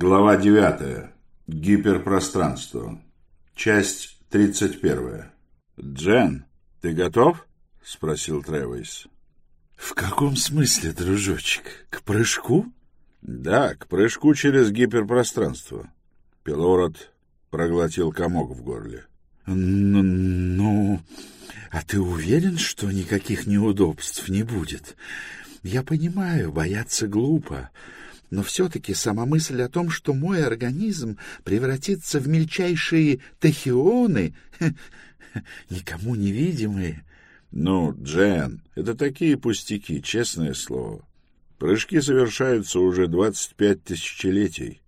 Глава 9. Гиперпространство. Часть 31. «Джен, ты готов?» — спросил Тревис. «В каком смысле, дружочек? К прыжку?» «Да, к прыжку через гиперпространство». Пилород проглотил комок в горле. «Ну, ну, а ты уверен, что никаких неудобств не будет? Я понимаю, бояться глупо, но все-таки сама мысль о том, что мой организм превратится в мельчайшие тахионы, никому невидимые, «Ну, Джен, это такие пустяки, честное слово. Прыжки совершаются уже двадцать пять тысячелетий,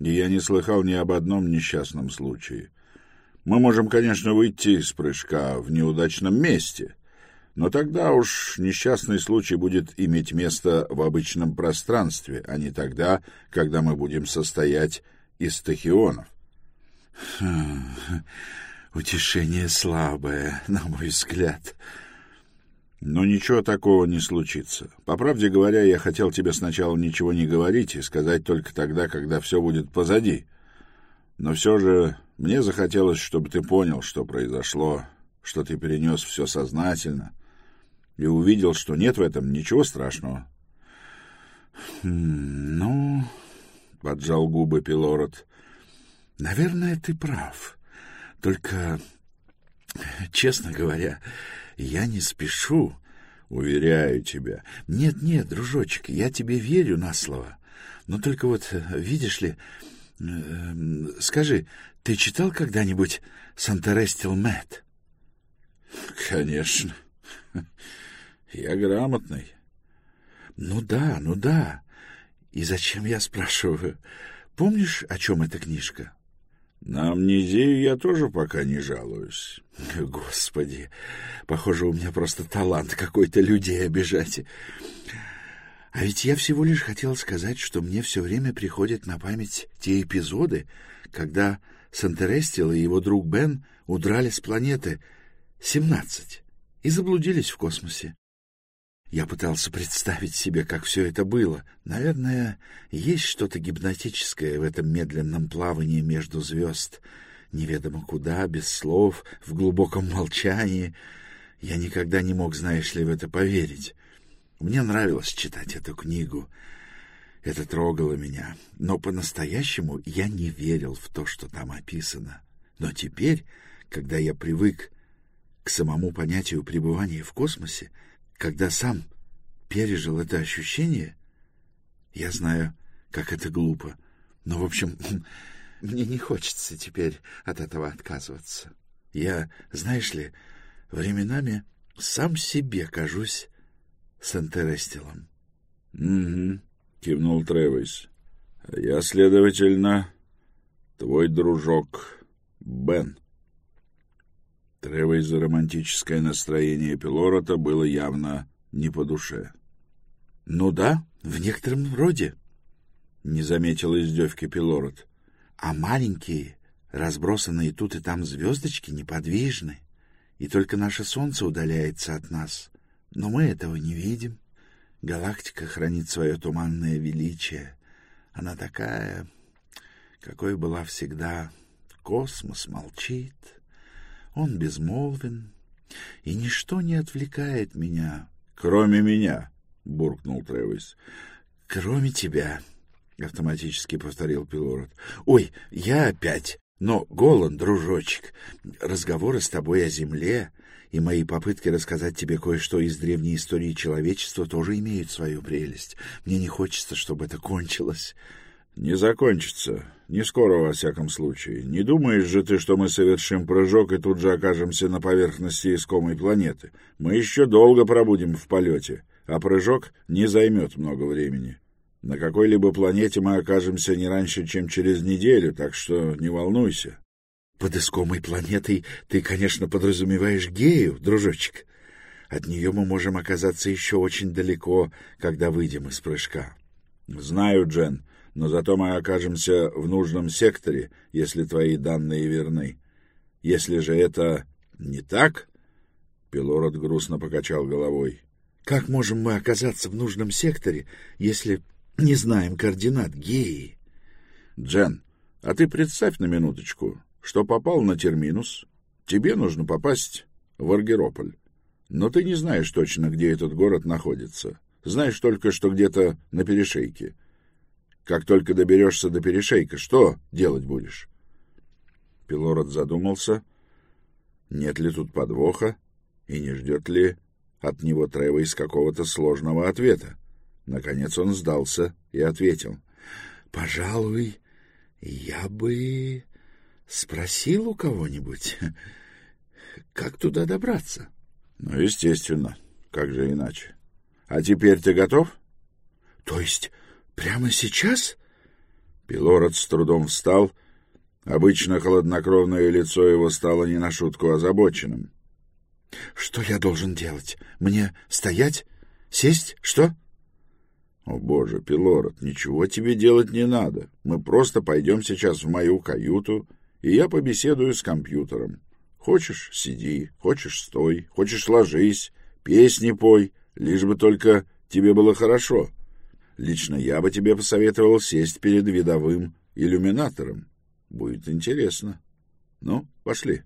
и я не слыхал ни об одном несчастном случае. Мы можем, конечно, выйти из прыжка в неудачном месте, но тогда уж несчастный случай будет иметь место в обычном пространстве, а не тогда, когда мы будем состоять из тахионов». Хм, Утешение слабое, на мой взгляд. Но ничего такого не случится. По правде говоря, я хотел тебе сначала ничего не говорить и сказать только тогда, когда все будет позади. Но все же мне захотелось, чтобы ты понял, что произошло, что ты перенес все сознательно и увидел, что нет в этом ничего страшного. Хм, «Ну...» — поджал губы Пилород. «Наверное, ты прав». Только, честно говоря, я не спешу, уверяю тебя. Нет-нет, дружочек, я тебе верю на слово. Но только вот, видишь ли, э, скажи, ты читал когда-нибудь «Сантерестил Мэтт»? Конечно. Я грамотный. Ну да, ну да. И зачем я спрашиваю? Помнишь, о чем эта книжка? На амнезию я тоже пока не жалуюсь. Господи, похоже, у меня просто талант какой-то людей обижать. А ведь я всего лишь хотел сказать, что мне все время приходят на память те эпизоды, когда Сантерестил и его друг Бен удрали с планеты 17 и заблудились в космосе. Я пытался представить себе, как все это было. Наверное, есть что-то гипнотическое в этом медленном плавании между звезд. Неведомо куда, без слов, в глубоком молчании. Я никогда не мог, знаешь ли, в это поверить. Мне нравилось читать эту книгу. Это трогало меня. Но по-настоящему я не верил в то, что там описано. Но теперь, когда я привык к самому понятию пребывания в космосе, когда сам пережил это ощущение, я знаю, как это глупо, но, в общем, мне не хочется теперь от этого отказываться. Я, знаешь ли, временами сам себе кажусь Сантерестилом. — Угу, — кивнул Тревис. — Я, следовательно, твой дружок Бен. — Тревой за романтическое настроение Пилорота было явно не по душе. — Ну да, в некотором роде, — не заметил издевки Пилорот. — А маленькие, разбросанные тут и там звездочки неподвижны, и только наше солнце удаляется от нас. Но мы этого не видим. Галактика хранит свое туманное величие. Она такая, какой была всегда. Космос молчит. — он безмолвен, и ничто не отвлекает меня. — Кроме меня, — буркнул Тревис. — Кроме тебя, — автоматически повторил Пилород. — Ой, я опять. Но, Голан, дружочек, разговоры с тобой о земле и мои попытки рассказать тебе кое-что из древней истории человечества тоже имеют свою прелесть. Мне не хочется, чтобы это кончилось. Не закончится. Не скоро, во всяком случае. Не думаешь же ты, что мы совершим прыжок и тут же окажемся на поверхности искомой планеты? Мы еще долго пробудем в полете, а прыжок не займет много времени. На какой-либо планете мы окажемся не раньше, чем через неделю, так что не волнуйся. Под искомой планетой ты, конечно, подразумеваешь Гею, дружочек. От нее мы можем оказаться еще очень далеко, когда выйдем из прыжка. Знаю, Джен, но зато мы окажемся в нужном секторе, если твои данные верны. Если же это не так...» Пилород грустно покачал головой. «Как можем мы оказаться в нужном секторе, если не знаем координат геи?» Джен, а ты представь на минуточку, что попал на терминус. Тебе нужно попасть в Аргерополь. Но ты не знаешь точно, где этот город находится. Знаешь только, что где-то на перешейке. Как только доберешься до перешейка, что делать будешь? Пилород задумался, нет ли тут подвоха и не ждет ли от него Трева из какого-то сложного ответа. Наконец он сдался и ответил. — Пожалуй, я бы спросил у кого-нибудь, как туда добраться. — Ну, естественно. Как же иначе? А теперь ты готов? — То есть прямо сейчас? Пилород с трудом встал. Обычно холоднокровное лицо его стало не на шутку озабоченным. — Что я должен делать? Мне стоять? Сесть? Что? — О, боже, Пилород, ничего тебе делать не надо. Мы просто пойдем сейчас в мою каюту, и я побеседую с компьютером. Хочешь — сиди, хочешь — стой, хочешь — ложись, песни пой, лишь бы только тебе было хорошо. Лично я бы тебе посоветовал сесть перед видовым иллюминатором. Будет интересно. Ну, пошли.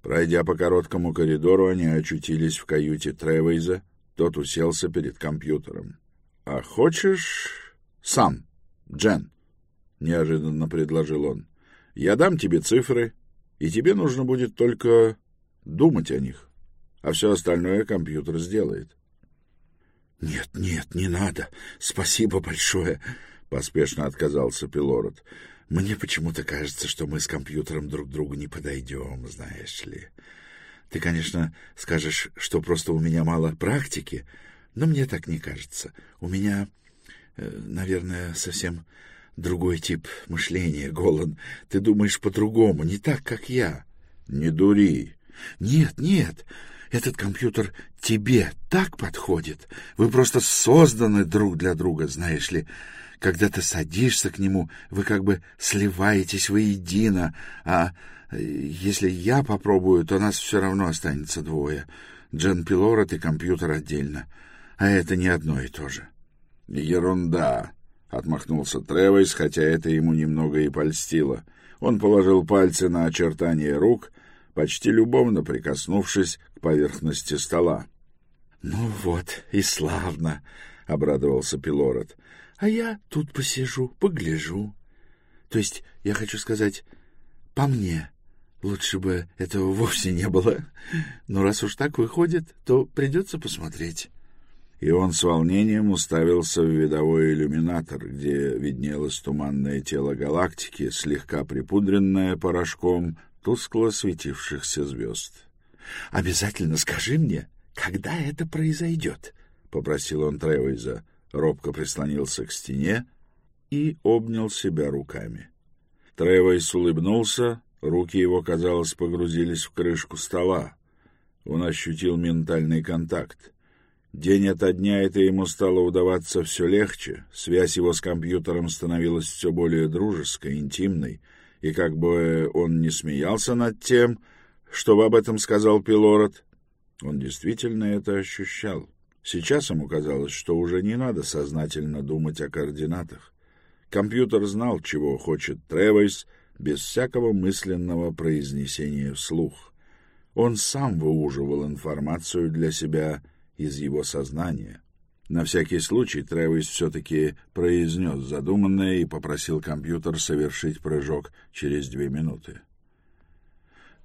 Пройдя по короткому коридору, они очутились в каюте Тревейза. Тот уселся перед компьютером. — А хочешь сам, Джен? — неожиданно предложил он. — Я дам тебе цифры, и тебе нужно будет только думать о них, а все остальное компьютер сделает. — Нет, нет, не надо. Спасибо большое, — поспешно отказался Пилород. Мне почему-то кажется, что мы с компьютером друг другу не подойдем, знаешь ли. Ты, конечно, скажешь, что просто у меня мало практики, но мне так не кажется. У меня, э, наверное, совсем другой тип мышления, Голан. Ты думаешь по-другому, не так, как я. Не дури. Нет, нет, этот компьютер тебе так подходит. Вы просто созданы друг для друга, знаешь ли. Когда ты садишься к нему, вы как бы сливаетесь воедино, а если я попробую, то нас все равно останется двое. Джен Пилорет и компьютер отдельно. А это не одно и то же. — Ерунда, — отмахнулся Тревойс, хотя это ему немного и польстило. Он положил пальцы на очертания рук, почти любовно прикоснувшись поверхности стола. — Ну вот и славно, — обрадовался Пилорет а я тут посижу, погляжу. То есть, я хочу сказать, по мне. Лучше бы этого вовсе не было. Но раз уж так выходит, то придется посмотреть. И он с волнением уставился в видовой иллюминатор, где виднелось туманное тело галактики, слегка припудренное порошком тускло светившихся звезд. — Обязательно скажи мне, когда это произойдет, — попросил он Тревойза робко прислонился к стене и обнял себя руками. Тревойс улыбнулся, руки его, казалось, погрузились в крышку стола. Он ощутил ментальный контакт. День ото дня это ему стало удаваться все легче, связь его с компьютером становилась все более дружеской, интимной, и как бы он не смеялся над тем, что об этом сказал Пилород, он действительно это ощущал. Сейчас ему казалось, что уже не надо сознательно думать о координатах. Компьютер знал, чего хочет Тревойс, без всякого мысленного произнесения вслух. Он сам выуживал информацию для себя из его сознания. На всякий случай Тревойс все-таки произнес задуманное и попросил компьютер совершить прыжок через две минуты. —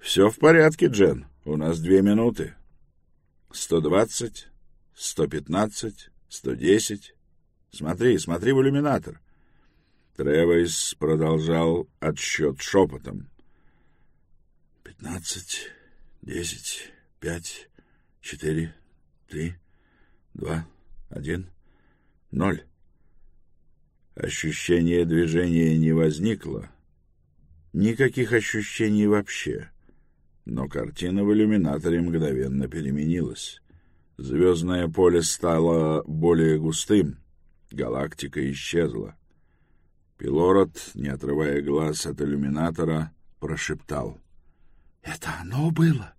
Все в порядке, Джен. У нас две минуты. Сто двадцать, Сто пятнадцать, сто десять. Смотри, смотри в иллюминатор. Тревойс продолжал отсчет шепотом. Пятнадцать, десять, пять, четыре, три, два, один, ноль. Ощущение движения не возникло. Никаких ощущений вообще. Но картина в иллюминаторе мгновенно переменилась. Звездное поле стало более густым, галактика исчезла. Пилород, не отрывая глаз от иллюминатора, прошептал. — Это оно было?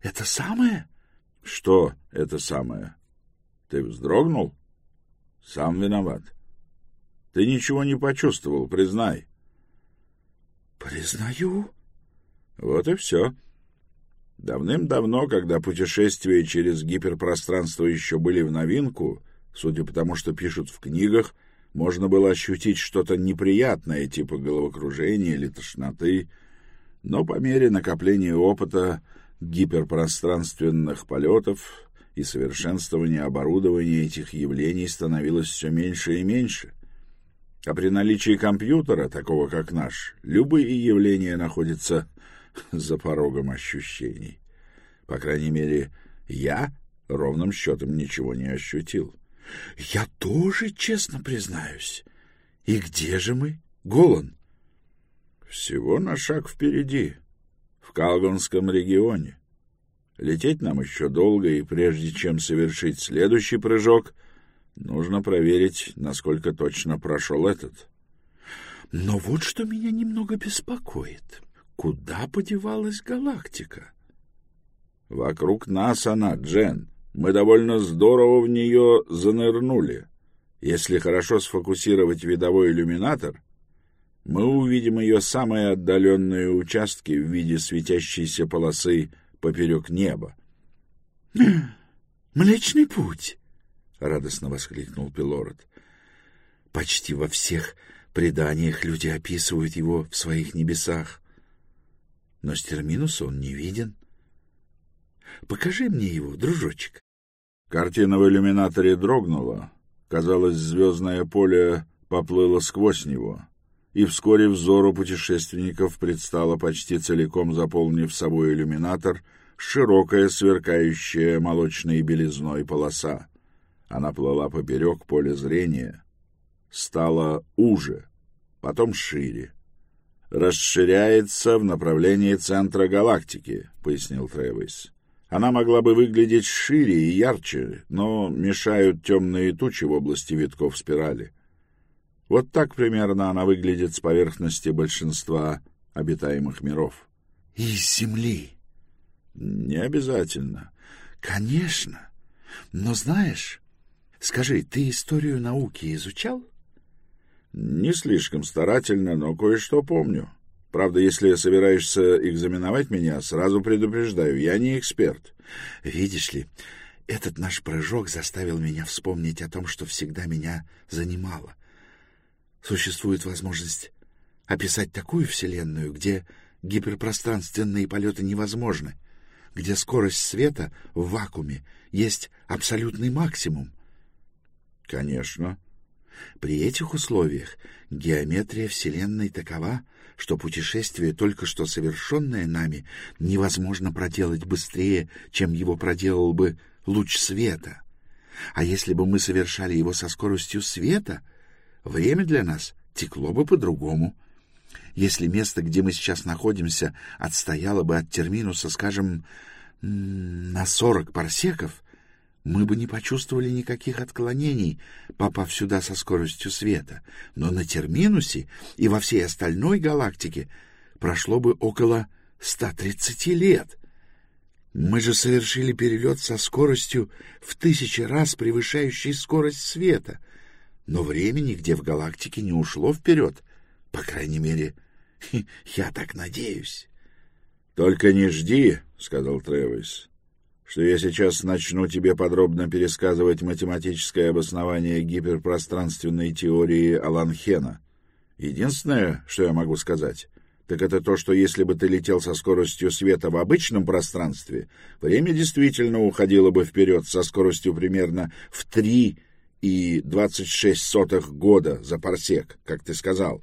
Это самое? — Что это самое? Ты вздрогнул? Сам виноват. Ты ничего не почувствовал, признай. Признаю. Вот и все. Давным-давно, когда путешествия через гиперпространство еще были в новинку, судя по тому, что пишут в книгах, можно было ощутить что-то неприятное, типа головокружения или тошноты, но по мере накопления опыта гиперпространственных полетов и совершенствования оборудования этих явлений становилось все меньше и меньше. А при наличии компьютера, такого как наш, любые явления находятся за порогом ощущений. По крайней мере, я ровным счетом ничего не ощутил. — Я тоже, честно признаюсь. И где же мы, Голан? — Всего на шаг впереди, в Калганском регионе. Лететь нам еще долго, и прежде чем совершить следующий прыжок, нужно проверить, насколько точно прошел этот. Но вот что меня немного беспокоит. Куда подевалась галактика? Вокруг нас она, Джен. Мы довольно здорово в нее занырнули. Если хорошо сфокусировать видовой иллюминатор, мы увидим ее самые отдаленные участки в виде светящейся полосы поперек неба. — Млечный путь! — радостно воскликнул Пилород. — Почти во всех преданиях люди описывают его в своих небесах. Но с терминуса он не виден. Покажи мне его, дружочек. Картина в иллюминаторе дрогнула. Казалось, звездное поле поплыло сквозь него и вскоре взору путешественников предстала почти целиком заполнив собой иллюминатор широкая сверкающая молочной белизной полоса. Она плыла поперек поля зрения, стала уже, потом шире. «Расширяется в направлении центра галактики», — пояснил Тревис. «Она могла бы выглядеть шире и ярче, но мешают темные тучи в области витков спирали». Вот так примерно она выглядит с поверхности большинства обитаемых миров. — Из Земли? — Не обязательно. — Конечно. Но знаешь... Скажи, ты историю науки изучал? — Не слишком старательно, но кое-что помню. Правда, если собираешься экзаменовать меня, сразу предупреждаю, я не эксперт. — Видишь ли, этот наш прыжок заставил меня вспомнить о том, что всегда меня занимало. Существует возможность описать такую Вселенную, где гиперпространственные полеты невозможны, где скорость света в вакууме есть абсолютный максимум. Конечно. При этих условиях геометрия Вселенной такова, что путешествие, только что совершенное нами, невозможно проделать быстрее, чем его проделал бы луч света. А если бы мы совершали его со скоростью света — время для нас текло бы по-другому. Если место, где мы сейчас находимся, отстояло бы от терминуса, скажем, на сорок парсеков, мы бы не почувствовали никаких отклонений, попав сюда со скоростью света. Но на терминусе и во всей остальной галактике прошло бы около 130 лет. Мы же совершили перелет со скоростью в тысячи раз превышающей скорость света — но времени где в галактике не ушло вперед. По крайней мере, я так надеюсь. — Только не жди, — сказал Тревис, — что я сейчас начну тебе подробно пересказывать математическое обоснование гиперпространственной теории Аланхена. Единственное, что я могу сказать, так это то, что если бы ты летел со скоростью света в обычном пространстве, время действительно уходило бы вперед со скоростью примерно в три и 26 сотых года за парсек, как ты сказал.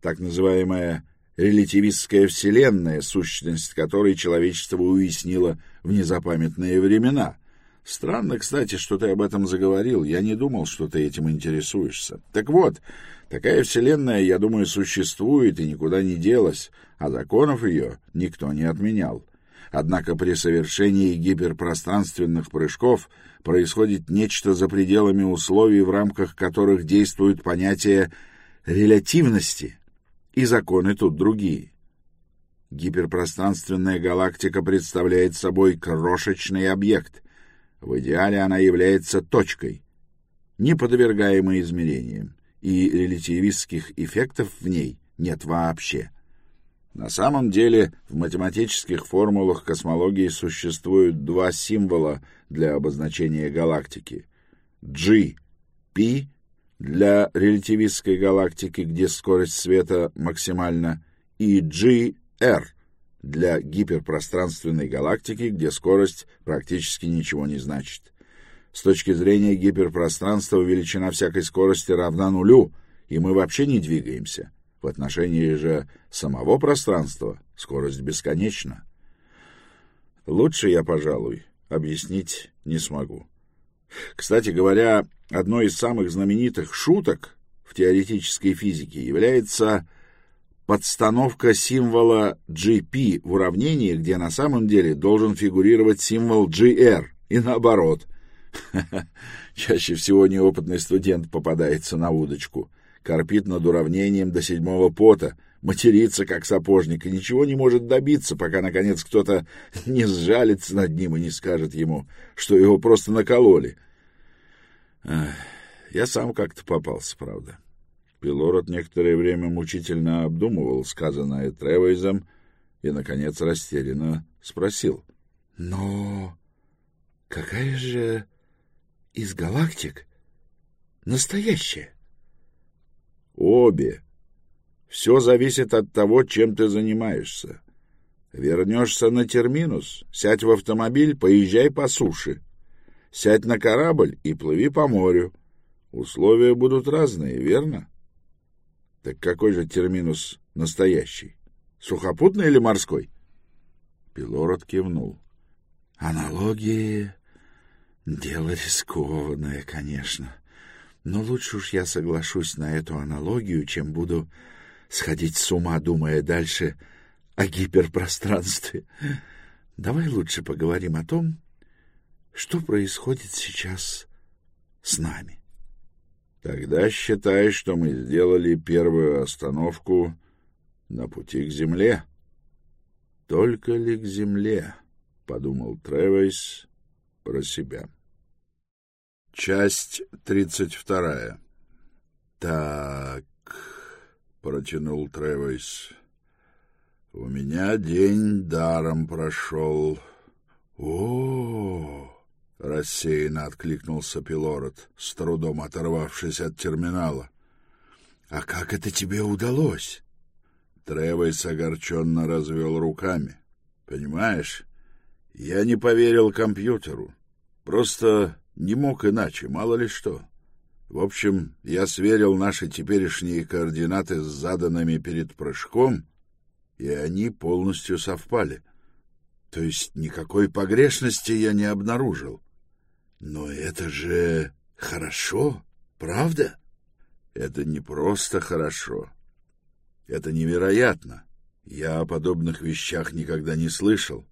Так называемая релятивистская вселенная, сущность которой человечество уяснило в незапамятные времена. Странно, кстати, что ты об этом заговорил. Я не думал, что ты этим интересуешься. Так вот, такая вселенная, я думаю, существует и никуда не делась, а законов ее никто не отменял. Однако при совершении гиперпространственных прыжков происходит нечто за пределами условий, в рамках которых действует понятие релятивности, и законы тут другие. Гиперпространственная галактика представляет собой крошечный объект. В идеале она является точкой, не подвергаемой измерениям, и релятивистских эффектов в ней нет вообще. На самом деле в математических формулах космологии существуют два символа для обозначения галактики. G — P для релятивистской галактики, где скорость света максимальна, и G — R для гиперпространственной галактики, где скорость практически ничего не значит. С точки зрения гиперпространства величина всякой скорости равна нулю, и мы вообще не двигаемся. В отношении же самого пространства скорость бесконечна. Лучше я, пожалуй, объяснить не смогу. Кстати говоря, одной из самых знаменитых шуток в теоретической физике является подстановка символа GP в уравнении, где на самом деле должен фигурировать символ GR, и наоборот. Чаще всего неопытный студент попадается на удочку — корпит над уравнением до седьмого пота, матерится, как сапожник, и ничего не может добиться, пока, наконец, кто-то не сжалится над ним и не скажет ему, что его просто накололи. Я сам как-то попался, правда. Пилород некоторое время мучительно обдумывал сказанное Тревейзом и, наконец, растерянно спросил. — Но какая же из галактик настоящая? Обе. Все зависит от того, чем ты занимаешься. Вернешься на терминус, сядь в автомобиль, поезжай по суше. Сядь на корабль и плыви по морю. Условия будут разные, верно? Так какой же терминус настоящий? Сухопутный или морской? Пилород кивнул. Аналогии — дело рискованное, конечно. Но лучше уж я соглашусь на эту аналогию, чем буду сходить с ума, думая дальше о гиперпространстве. Давай лучше поговорим о том, что происходит сейчас с нами. Тогда считай, что мы сделали первую остановку на пути к Земле. Только ли к Земле, — подумал Тревейс про себя. Часть тридцать вторая. Так, протянул Тревойс. У меня день даром прошел. О, рассеянно откликнулся Пилород, с трудом оторвавшись от терминала. А как это тебе удалось? Тревойс огорченно развел руками. Понимаешь, я не поверил компьютеру. Просто не мог иначе, мало ли что. В общем, я сверил наши теперешние координаты с заданными перед прыжком, и они полностью совпали. То есть никакой погрешности я не обнаружил. Но это же хорошо, правда? Это не просто хорошо. Это невероятно. Я о подобных вещах никогда не слышал.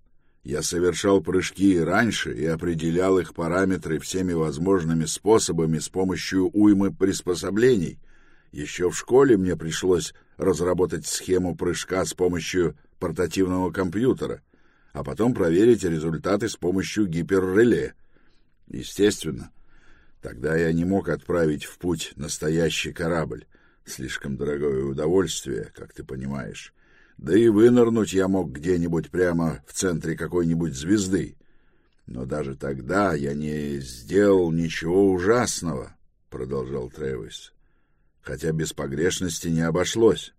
Я совершал прыжки и раньше и определял их параметры всеми возможными способами с помощью уймы приспособлений. Еще в школе мне пришлось разработать схему прыжка с помощью портативного компьютера, а потом проверить результаты с помощью гиперреле. Естественно, тогда я не мог отправить в путь настоящий корабль. Слишком дорогое удовольствие, как ты понимаешь. Да и вынырнуть я мог где-нибудь прямо в центре какой-нибудь звезды. Но даже тогда я не сделал ничего ужасного, продолжал Тревис. Хотя без погрешности не обошлось.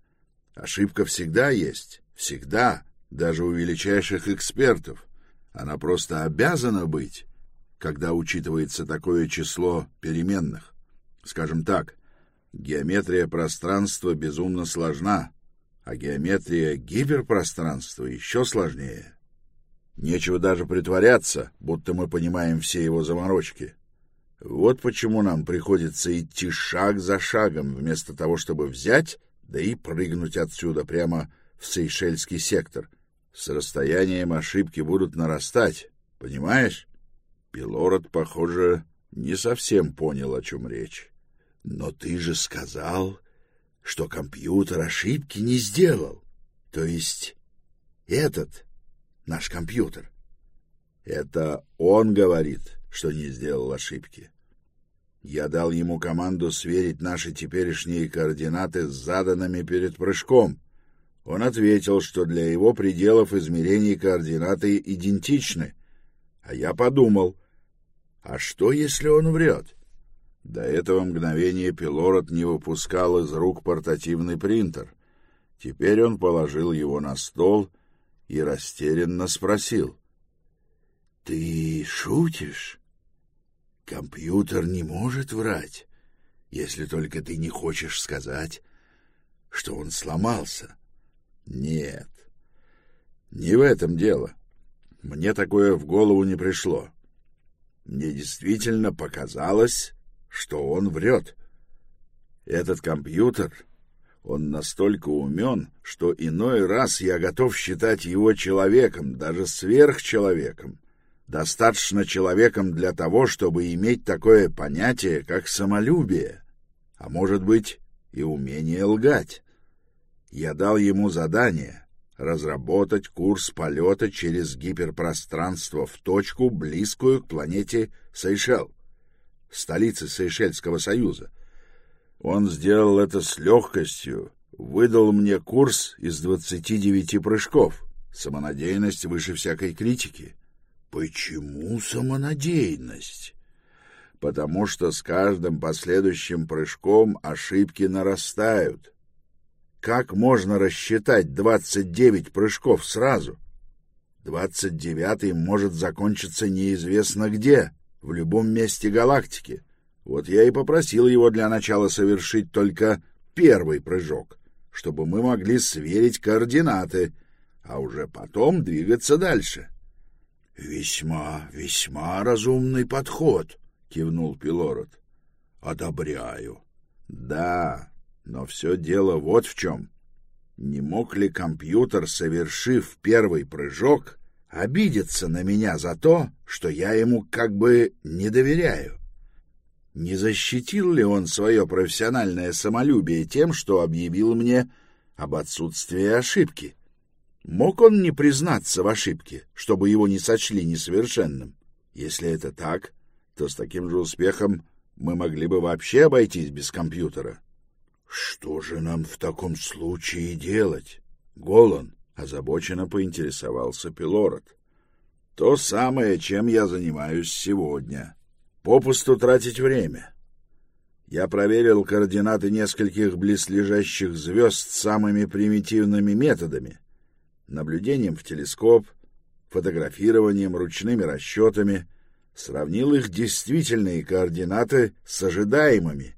Ошибка всегда есть, всегда, даже у величайших экспертов. Она просто обязана быть, когда учитывается такое число переменных. Скажем так, геометрия пространства безумно сложна, а геометрия гиперпространства еще сложнее. Нечего даже притворяться, будто мы понимаем все его заморочки. Вот почему нам приходится идти шаг за шагом, вместо того, чтобы взять, да и прыгнуть отсюда прямо в Сейшельский сектор. С расстоянием ошибки будут нарастать, понимаешь? Пилород, похоже, не совсем понял, о чем речь. Но ты же сказал, что компьютер ошибки не сделал. То есть этот наш компьютер. Это он говорит, что не сделал ошибки. Я дал ему команду сверить наши теперешние координаты с заданными перед прыжком. Он ответил, что для его пределов измерений координаты идентичны. А я подумал, а что, если он врет? До этого мгновения Пилород не выпускал из рук портативный принтер. Теперь он положил его на стол и растерянно спросил. — Ты шутишь? Компьютер не может врать, если только ты не хочешь сказать, что он сломался. Нет, не в этом дело. Мне такое в голову не пришло. Мне действительно показалось, что он врет. Этот компьютер, он настолько умен, что иной раз я готов считать его человеком, даже сверхчеловеком достаточно человеком для того, чтобы иметь такое понятие, как самолюбие, а может быть и умение лгать. Я дал ему задание разработать курс полета через гиперпространство в точку, близкую к планете Сейшел, столице Сейшельского союза. Он сделал это с легкостью, выдал мне курс из двадцати девяти прыжков, самонадеянность выше всякой критики — Почему самонадеянность? Потому что с каждым последующим прыжком ошибки нарастают. Как можно рассчитать двадцать девять прыжков сразу? Двадцать девятый может закончиться неизвестно где, в любом месте галактики. Вот я и попросил его для начала совершить только первый прыжок, чтобы мы могли сверить координаты, а уже потом двигаться дальше. — Весьма, весьма разумный подход, — кивнул Пилород. — Одобряю. — Да, но все дело вот в чем. Не мог ли компьютер, совершив первый прыжок, обидеться на меня за то, что я ему как бы не доверяю? Не защитил ли он свое профессиональное самолюбие тем, что объявил мне об отсутствии ошибки? — Мог он не признаться в ошибке, чтобы его не сочли несовершенным? Если это так, то с таким же успехом мы могли бы вообще обойтись без компьютера. Что же нам в таком случае делать? Голан озабоченно поинтересовался Пилород. То самое, чем я занимаюсь сегодня. Попусту тратить время. Я проверил координаты нескольких близлежащих звезд самыми примитивными методами — наблюдением в телескоп, фотографированием, ручными расчетами, сравнил их действительные координаты с ожидаемыми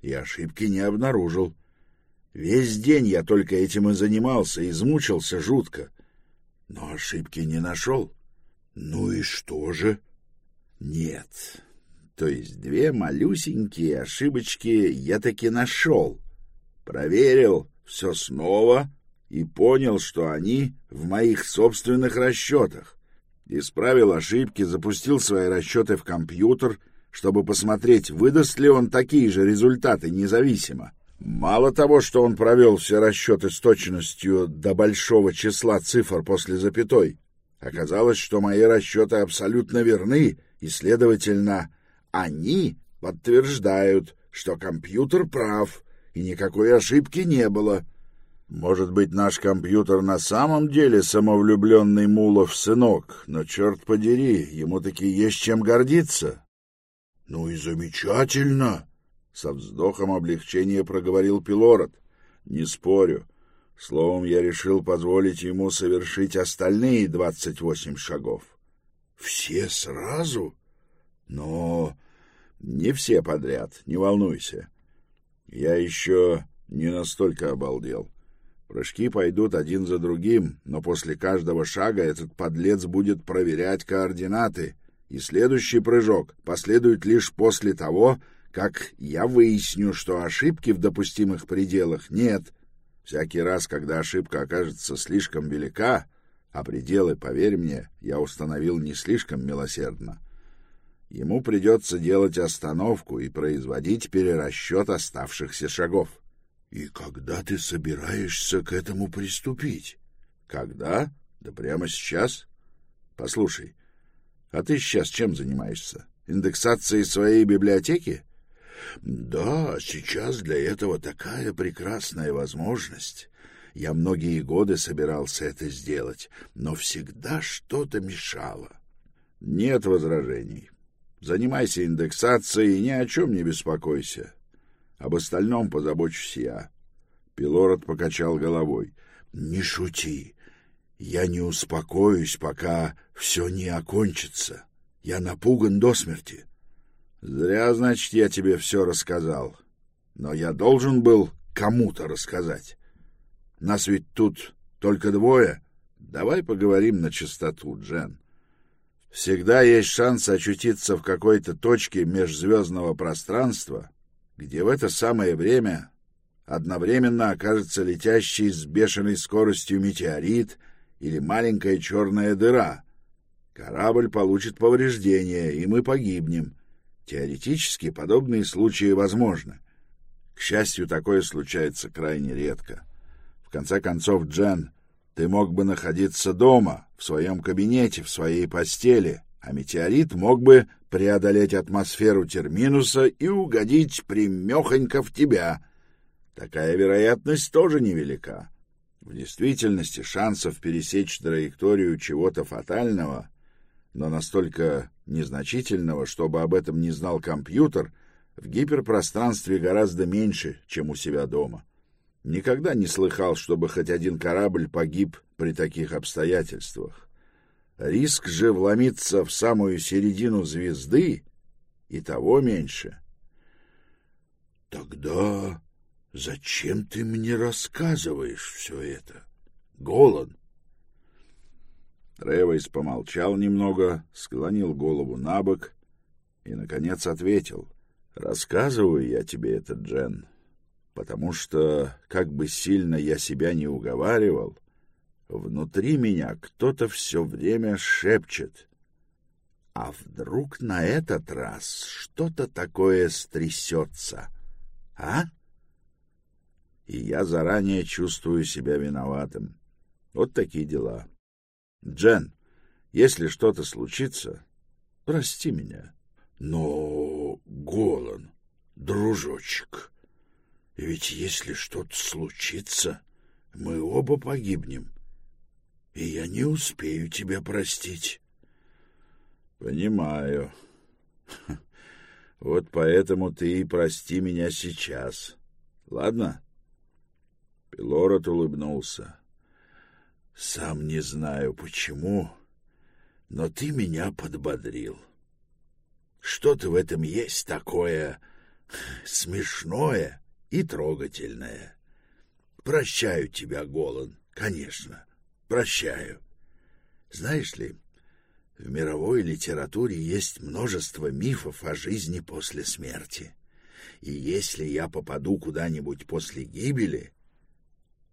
и ошибки не обнаружил. Весь день я только этим и занимался, измучился жутко, но ошибки не нашел. Ну и что же? Нет, то есть две малюсенькие ошибочки я таки нашел. Проверил все снова — и понял, что они в моих собственных расчетах. Исправил ошибки, запустил свои расчеты в компьютер, чтобы посмотреть, выдаст ли он такие же результаты независимо. Мало того, что он провел все расчеты с точностью до большого числа цифр после запятой, оказалось, что мои расчеты абсолютно верны, и, следовательно, они подтверждают, что компьютер прав, и никакой ошибки не было. Может быть, наш компьютер на самом деле самовлюбленный Мулов сынок, но, черт подери, ему таки есть чем гордиться. — Ну и замечательно! — со вздохом облегчения проговорил Пилород. — Не спорю. Словом, я решил позволить ему совершить остальные двадцать восемь шагов. — Все сразу? — Но не все подряд, не волнуйся. Я еще не настолько обалдел. — Прыжки пойдут один за другим, но после каждого шага этот подлец будет проверять координаты, и следующий прыжок последует лишь после того, как я выясню, что ошибки в допустимых пределах нет. Всякий раз, когда ошибка окажется слишком велика, а пределы, поверь мне, я установил не слишком милосердно, ему придется делать остановку и производить перерасчет оставшихся шагов. И когда ты собираешься к этому приступить? Когда? Да прямо сейчас. Послушай, а ты сейчас чем занимаешься? Индексацией своей библиотеки? Да, сейчас для этого такая прекрасная возможность. Я многие годы собирался это сделать, но всегда что-то мешало. Нет возражений. Занимайся индексацией и ни о чем не беспокойся. Об остальном позабочусь я. Пилород покачал головой. Не шути. Я не успокоюсь, пока все не окончится. Я напуган до смерти. Зря, значит, я тебе все рассказал. Но я должен был кому-то рассказать. Нас ведь тут только двое. Давай поговорим на чистоту, Джен. Всегда есть шанс очутиться в какой-то точке межзвездного пространства, где в это самое время одновременно окажется летящий с бешеной скоростью метеорит или маленькая черная дыра. Корабль получит повреждения, и мы погибнем. Теоретически подобные случаи возможны. К счастью, такое случается крайне редко. В конце концов, Джен, ты мог бы находиться дома, в своем кабинете, в своей постели, а метеорит мог бы преодолеть атмосферу терминуса и угодить примехонько в тебя. Такая вероятность тоже невелика. В действительности шансов пересечь траекторию чего-то фатального, но настолько незначительного, чтобы об этом не знал компьютер, в гиперпространстве гораздо меньше, чем у себя дома. Никогда не слыхал, чтобы хоть один корабль погиб при таких обстоятельствах. Риск же вломиться в самую середину звезды и того меньше. — Тогда зачем ты мне рассказываешь все это? Голод. Тревойс помолчал немного, склонил голову на бок и, наконец, ответил. — Рассказываю я тебе это, Джен, потому что, как бы сильно я себя не уговаривал, внутри меня кто-то все время шепчет. А вдруг на этот раз что-то такое стрясется, а? И я заранее чувствую себя виноватым. Вот такие дела. Джен, если что-то случится, прости меня. Но, Голан, дружочек, ведь если что-то случится, мы оба погибнем, и я не успею тебя простить. Понимаю. Вот поэтому ты и прости меня сейчас. Ладно? Пилород улыбнулся. Сам не знаю почему, но ты меня подбодрил. Что-то в этом есть такое смешное и трогательное. Прощаю тебя, Голан, конечно, прощаю. Знаешь ли, в мировой литературе есть множество мифов о жизни после смерти. И если я попаду куда-нибудь после гибели,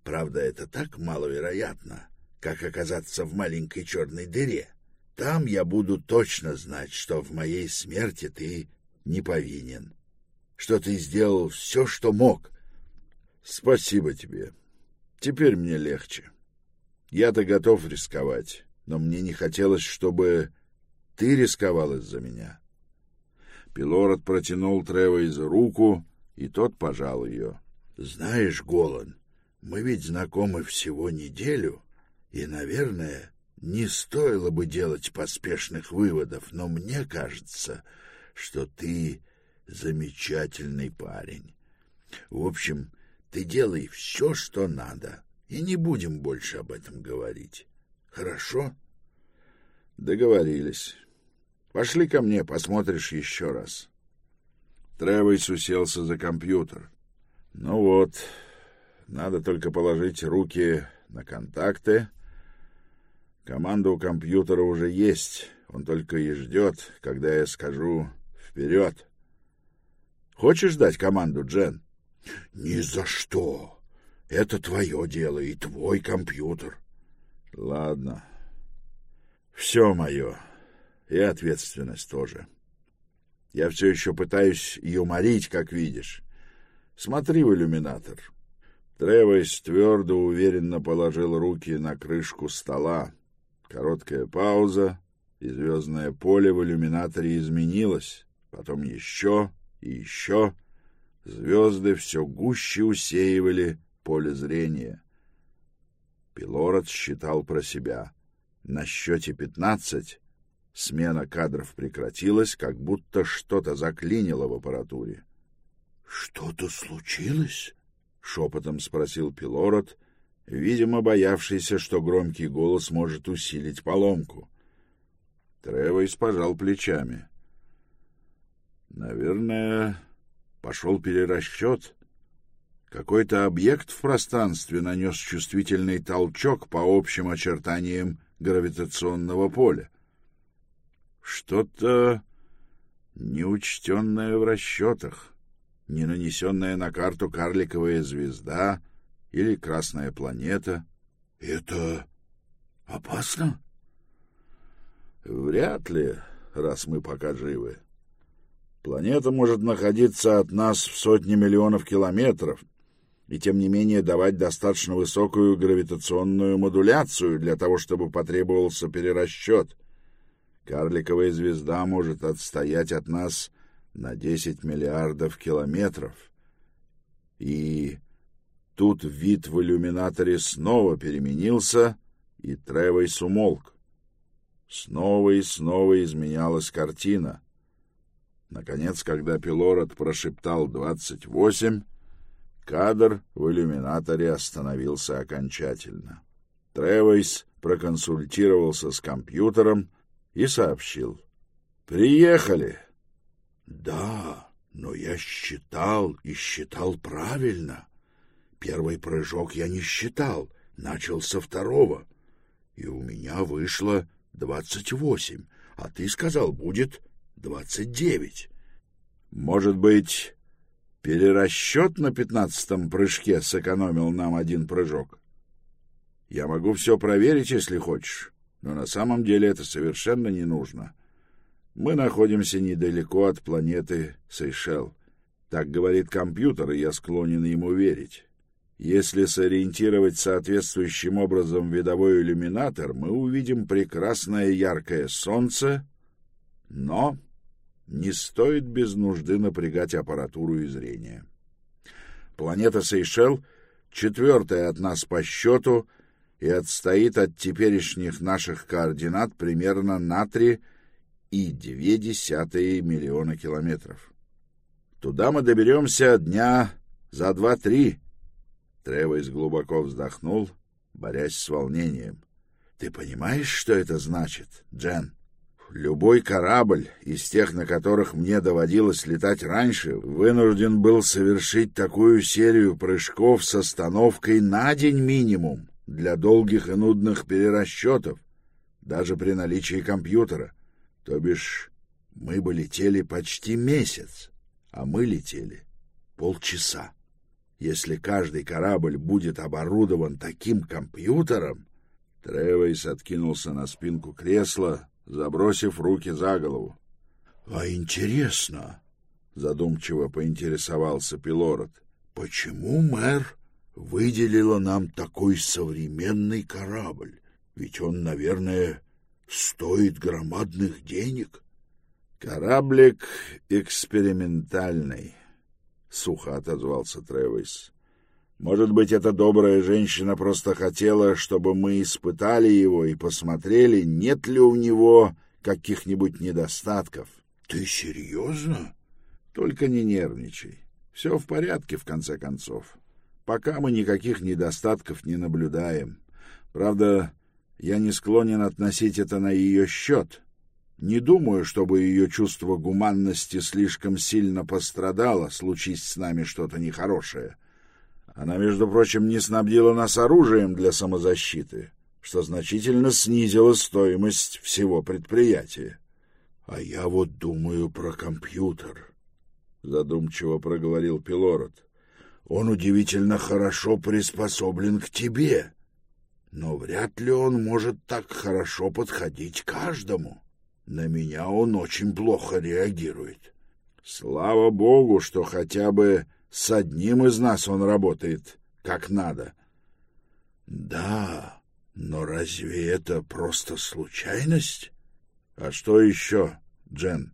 правда, это так маловероятно, как оказаться в маленькой черной дыре, там я буду точно знать, что в моей смерти ты не повинен что ты сделал все, что мог. Спасибо тебе. Теперь мне легче. Я-то готов рисковать, но мне не хотелось, чтобы ты рисковал из-за меня. Пилород протянул Тревейзу руку, и тот пожал ее. — Знаешь, Голан, мы ведь знакомы всего неделю, и, наверное, не стоило бы делать поспешных выводов, но мне кажется, что ты замечательный парень. В общем, ты делай все, что надо, и не будем больше об этом говорить. Хорошо? Договорились. Пошли ко мне, посмотришь еще раз. Тревойс уселся за компьютер. Ну вот, надо только положить руки на контакты. Команда у компьютера уже есть, он только и ждет, когда я скажу «вперед». Хочешь дать команду, Джен? — Ни за что. Это твое дело и твой компьютер. — Ладно. Все мое. И ответственность тоже. Я все еще пытаюсь юморить, как видишь. Смотри в иллюминатор. Тревойс твердо уверенно положил руки на крышку стола. Короткая пауза, и звездное поле в иллюминаторе изменилось. Потом еще И еще звезды все гуще усеивали поле зрения. Пилород считал про себя. На счете пятнадцать смена кадров прекратилась, как будто что-то заклинило в аппаратуре. — Что-то случилось? — шепотом спросил Пилород, видимо, боявшийся, что громкий голос может усилить поломку. Тревойс пожал плечами. — Наверное, пошел перерасчет. Какой-то объект в пространстве нанес чувствительный толчок по общим очертаниям гравитационного поля. Что-то неучтенное в расчетах, не нанесенная на карту карликовая звезда или красная планета. Это опасно? Вряд ли, раз мы пока живы. Планета может находиться от нас в сотни миллионов километров, и тем не менее давать достаточно высокую гравитационную модуляцию для того, чтобы потребовался перерасчет. Карликовая звезда может отстоять от нас на 10 миллиардов километров. И тут вид в иллюминаторе снова переменился, и Тревойс умолк. Снова и снова изменялась картина. Наконец, когда Пилород прошептал «двадцать восемь», Кадр в иллюминаторе остановился окончательно. Тревойс проконсультировался с компьютером и сообщил. «Приехали!» «Да, но я считал и считал правильно. Первый прыжок я не считал, начал со второго, и у меня вышло двадцать восемь, а ты сказал, будет двадцать девять». «Может быть, Перерасчет на пятнадцатом прыжке сэкономил нам один прыжок. Я могу все проверить, если хочешь, но на самом деле это совершенно не нужно. Мы находимся недалеко от планеты Сейшел. Так говорит компьютер, и я склонен ему верить. Если сориентировать соответствующим образом видовой иллюминатор, мы увидим прекрасное яркое солнце, но не стоит без нужды напрягать аппаратуру и зрение. Планета Сейшел четвертая от нас по счету и отстоит от теперешних наших координат примерно на три и две десятые миллиона километров. Туда мы доберемся дня за два-три. Тревойс глубоко вздохнул, борясь с волнением. — Ты понимаешь, что это значит, Джен? — Любой корабль из тех, на которых мне доводилось летать раньше, вынужден был совершить такую серию прыжков с остановкой на день минимум для долгих и нудных перерасчетов, даже при наличии компьютера. То бишь, мы бы летели почти месяц, а мы летели полчаса. Если каждый корабль будет оборудован таким компьютером... Тревейс откинулся на спинку кресла, забросив руки за голову. — А интересно, — задумчиво поинтересовался Пилород, — почему мэр выделила нам такой современный корабль? Ведь он, наверное, стоит громадных денег. — Кораблик экспериментальный, — сухо отозвался Тревис. Может быть, эта добрая женщина просто хотела, чтобы мы испытали его и посмотрели, нет ли у него каких-нибудь недостатков. — Ты серьезно? — Только не нервничай. Все в порядке, в конце концов. Пока мы никаких недостатков не наблюдаем. Правда, я не склонен относить это на ее счет. Не думаю, чтобы ее чувство гуманности слишком сильно пострадало, случись с нами что-то нехорошее. — она, между прочим, не снабдила нас оружием для самозащиты, что значительно снизило стоимость всего предприятия. — А я вот думаю про компьютер, — задумчиво проговорил Пилород. — Он удивительно хорошо приспособлен к тебе, но вряд ли он может так хорошо подходить каждому. На меня он очень плохо реагирует. Слава богу, что хотя бы с одним из нас он работает как надо. Да, но разве это просто случайность? А что еще, Джен?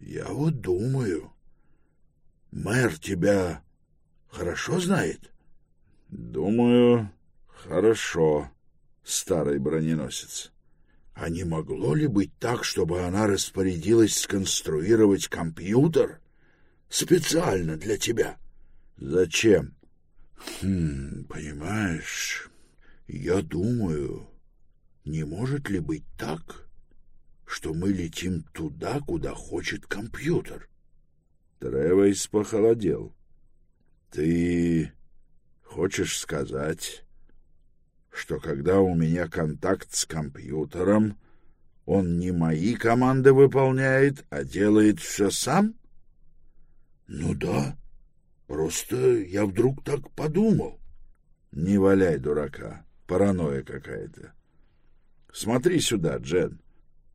Я вот думаю. Мэр тебя хорошо знает? Думаю, хорошо, старый броненосец. А не могло ли быть так, чтобы она распорядилась сконструировать компьютер специально для тебя? Зачем? Хм, понимаешь, я думаю, не может ли быть так, что мы летим туда, куда хочет компьютер? Тревейс похолодел. Ты хочешь сказать, что когда у меня контакт с компьютером, он не мои команды выполняет, а делает все сам? Ну да. Просто я вдруг так подумал. Не валяй дурака. Паранойя какая-то. Смотри сюда, Джен.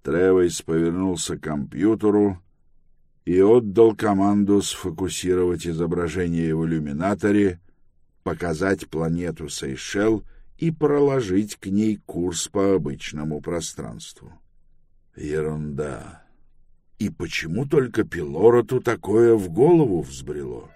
Тревейс повернулся к компьютеру и отдал команду сфокусировать изображение в иллюминаторе, показать планету Сейшел и проложить к ней курс по обычному пространству. Ерунда. И почему только Пилороту такое в голову взбрело?